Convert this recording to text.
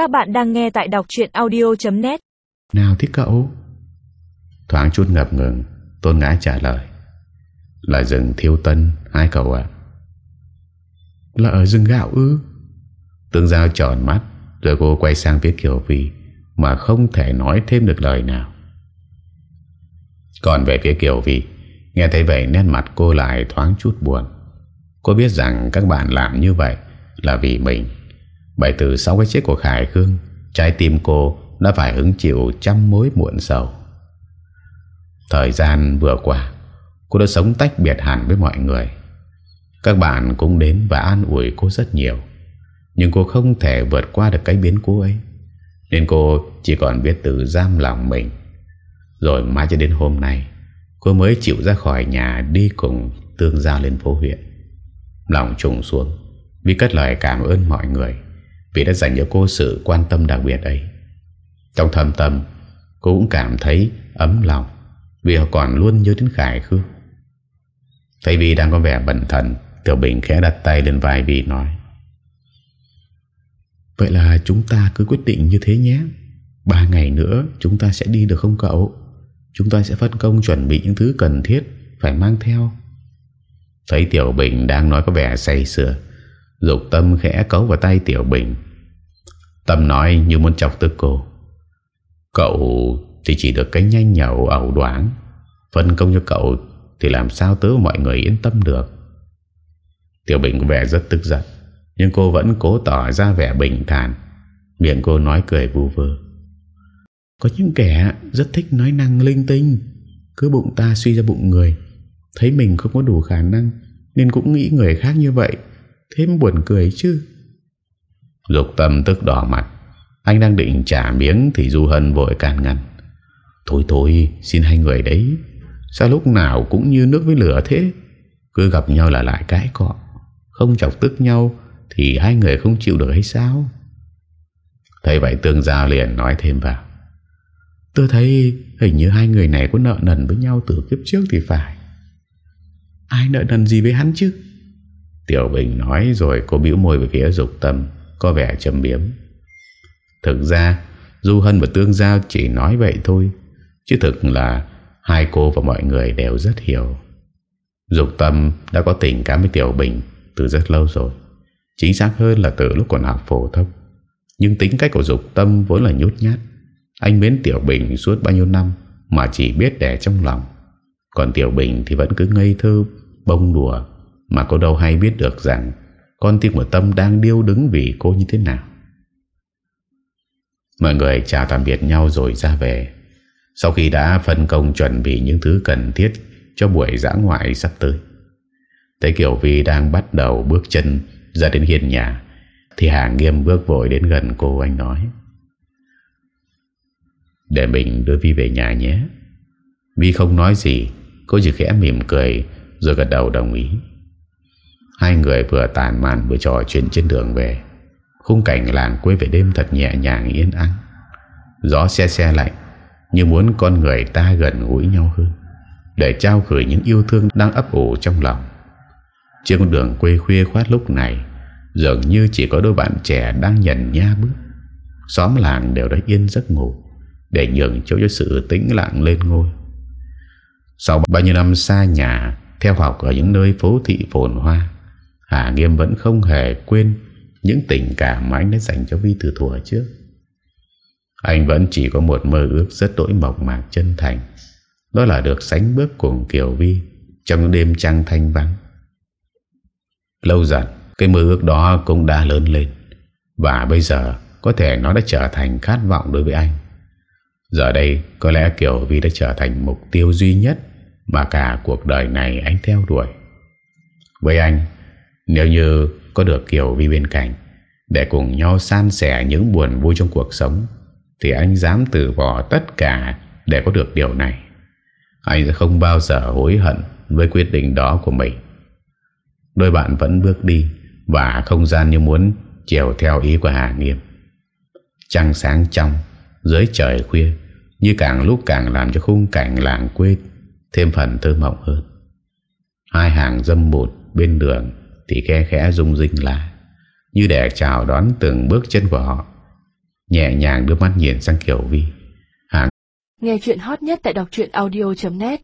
Các bạn đang nghe tại đọc chuyện audio.net Nào thích cậu? Thoáng chút ngập ngừng, Tôn ngã trả lời. Là rừng thiêu tân, hai cậu ạ. Là ở rừng gạo ư? Tương Giao tròn mắt, Rồi cô quay sang phía Kiều Vi Mà không thể nói thêm được lời nào. Còn về phía Kiều Vi Nghe thấy vậy nét mặt cô lại thoáng chút buồn. Cô biết rằng các bạn làm như vậy Là vì mình. Bởi từ sau cái chết của Khải Khương, Trái tim cô đã phải hứng chịu trăm mối muộn sầu. Thời gian vừa qua, Cô đã sống tách biệt hẳn với mọi người. Các bạn cũng đến và an ủi cô rất nhiều. Nhưng cô không thể vượt qua được cái biến cố ấy. Nên cô chỉ còn biết tự giam lòng mình. Rồi mãi cho đến hôm nay, Cô mới chịu ra khỏi nhà đi cùng Tương Giao lên phố huyện. Lòng trùng xuống Vì cất lời cảm ơn mọi người. Vì đã dành cho cô sự quan tâm đặc biệt ấy. Trong thâm tâm, Cô cũng cảm thấy ấm lòng, Vì họ còn luôn nhớ đến Khải Khương Thấy Vi đang có vẻ bận thần Tiểu Bình khẽ đặt tay lên vai Vi nói, Vậy là chúng ta cứ quyết định như thế nhé. Ba ngày nữa chúng ta sẽ đi được không cậu? Chúng ta sẽ phân công chuẩn bị những thứ cần thiết, Phải mang theo. Thấy Tiểu Bình đang nói có vẻ say sưa Dục tâm khẽ cấu vào tay Tiểu Bình. Tâm nói như muốn chọc tức cô. Cậu thì chỉ được cái nhanh nhậu ẩu đoán Phân công cho cậu Thì làm sao tớ mọi người yên tâm được. Tiểu Bình có vẻ rất tức giận, Nhưng cô vẫn cố tỏ ra vẻ bình thản. Miệng cô nói cười vu vơ. Có những kẻ rất thích nói năng linh tinh. Cứ bụng ta suy ra bụng người. Thấy mình không có đủ khả năng, Nên cũng nghĩ người khác như vậy. Thêm buồn cười chứ? Dục tâm tức đỏ mặt. Anh đang định trả miếng Thì Du Hân vội can ngăn. Thôi thôi, xin hai người đấy. Sao lúc nào cũng như nước với lửa thế? Cứ gặp nhau là lại cãi cọ. Không chọc tức nhau Thì hai người không chịu được hay sao? Thấy vậy tương giao liền nói thêm vào. Tôi thấy hình như hai người này có nợ nần với nhau từ kiếp trước thì phải. Ai nợ nần gì với hắn chứ? Tiểu Bình nói rồi cô biểu môi về phía dục tâm, Có vẻ trầm biếm. Thực ra, Du Hân và Tương Giao chỉ nói vậy thôi, Chứ thực là Hai cô và mọi người đều rất hiểu. Dục tâm đã có tình cảm với Tiểu Bình Từ rất lâu rồi, Chính xác hơn là từ lúc còn học phổ thông. Nhưng tính cách của dục tâm vốn là nhút nhát. Anh mến Tiểu Bình suốt bao nhiêu năm Mà chỉ biết để trong lòng. Còn Tiểu Bình thì vẫn cứ ngây thơ, Bông đùa mà cô đâu hay biết được rằng Con tim của Tâm đang điêu đứng vì cô như thế nào. Mọi người chào tạm biệt nhau rồi ra về. Sau khi đã phân công chuẩn bị những thứ cần thiết Cho buổi giã ngoại sắp tới. Thấy Kiều Vi đang bắt đầu bước chân ra đến hiên nhà, Thì Hà Nghiêm bước vội đến gần cô anh nói. Để mình đưa Vi về nhà nhé. Vi không nói gì, Cô chỉ khẽ mỉm cười Rồi gật đầu đồng ý. Hai người vừa tàn màn vừa trò chuyện trên đường về. Khung cảnh làng quê về đêm thật nhẹ nhàng, yên ắng. Gió xe xe lạnh, Như muốn con người ta gần gũi nhau hơn, Để trao gửi những yêu thương đang ấp ủ trong lòng. Trên con đường quê khuya khoát lúc này, Dường như chỉ có đôi bạn trẻ đang nhận nha bước. Xóm làng đều đã yên giấc ngủ, Để nhường chỗ cho sự tĩnh lặng lên ngôi. Sau bao nhiêu năm xa nhà, Theo học ở những nơi phố thị phồn hoa Hà Nghiêm vẫn không hề quên Những tình cảm mà anh đã dành cho Vi từ thuở trước. Anh vẫn chỉ có một mơ ước rất đỗi mộc mạc chân thành, Đó là được sánh bước cùng Kiều Vi Trong đêm trăng thanh vắng. Lâu dần, Cái mơ ước đó cũng đã lớn lên, Và bây giờ Có thể nó đã trở thành khát vọng đối với anh. Giờ đây, Có lẽ Kiều Vi đã trở thành mục tiêu duy nhất Mà cả cuộc đời này anh theo đuổi. Với anh nếu như có được Kiều Vi bên cạnh Để cùng nhau san sẻ những buồn vui trong cuộc sống, Thì anh dám từ bỏ tất cả Để có được điều này. Anh sẽ không bao giờ hối hận Với quyết định đó của mình. Đôi bạn vẫn bước đi Và không gian như muốn Chiều theo ý của Hà Nghiêm. Trăng sáng trong, Dưới trời khuya, Như càng lúc càng làm cho khung cảnh làng quê Thêm phần thơ mộng hơn. Hai hàng dâm bụt bên đường thì khe khẽ rung rinh lại, Như để chào đón từng bước chân của họ. Nhẹ nhàng đưa mắt nhìn sang Kiều Vi. Hàng Nghe chuyện hot nhất tại đọc audio.net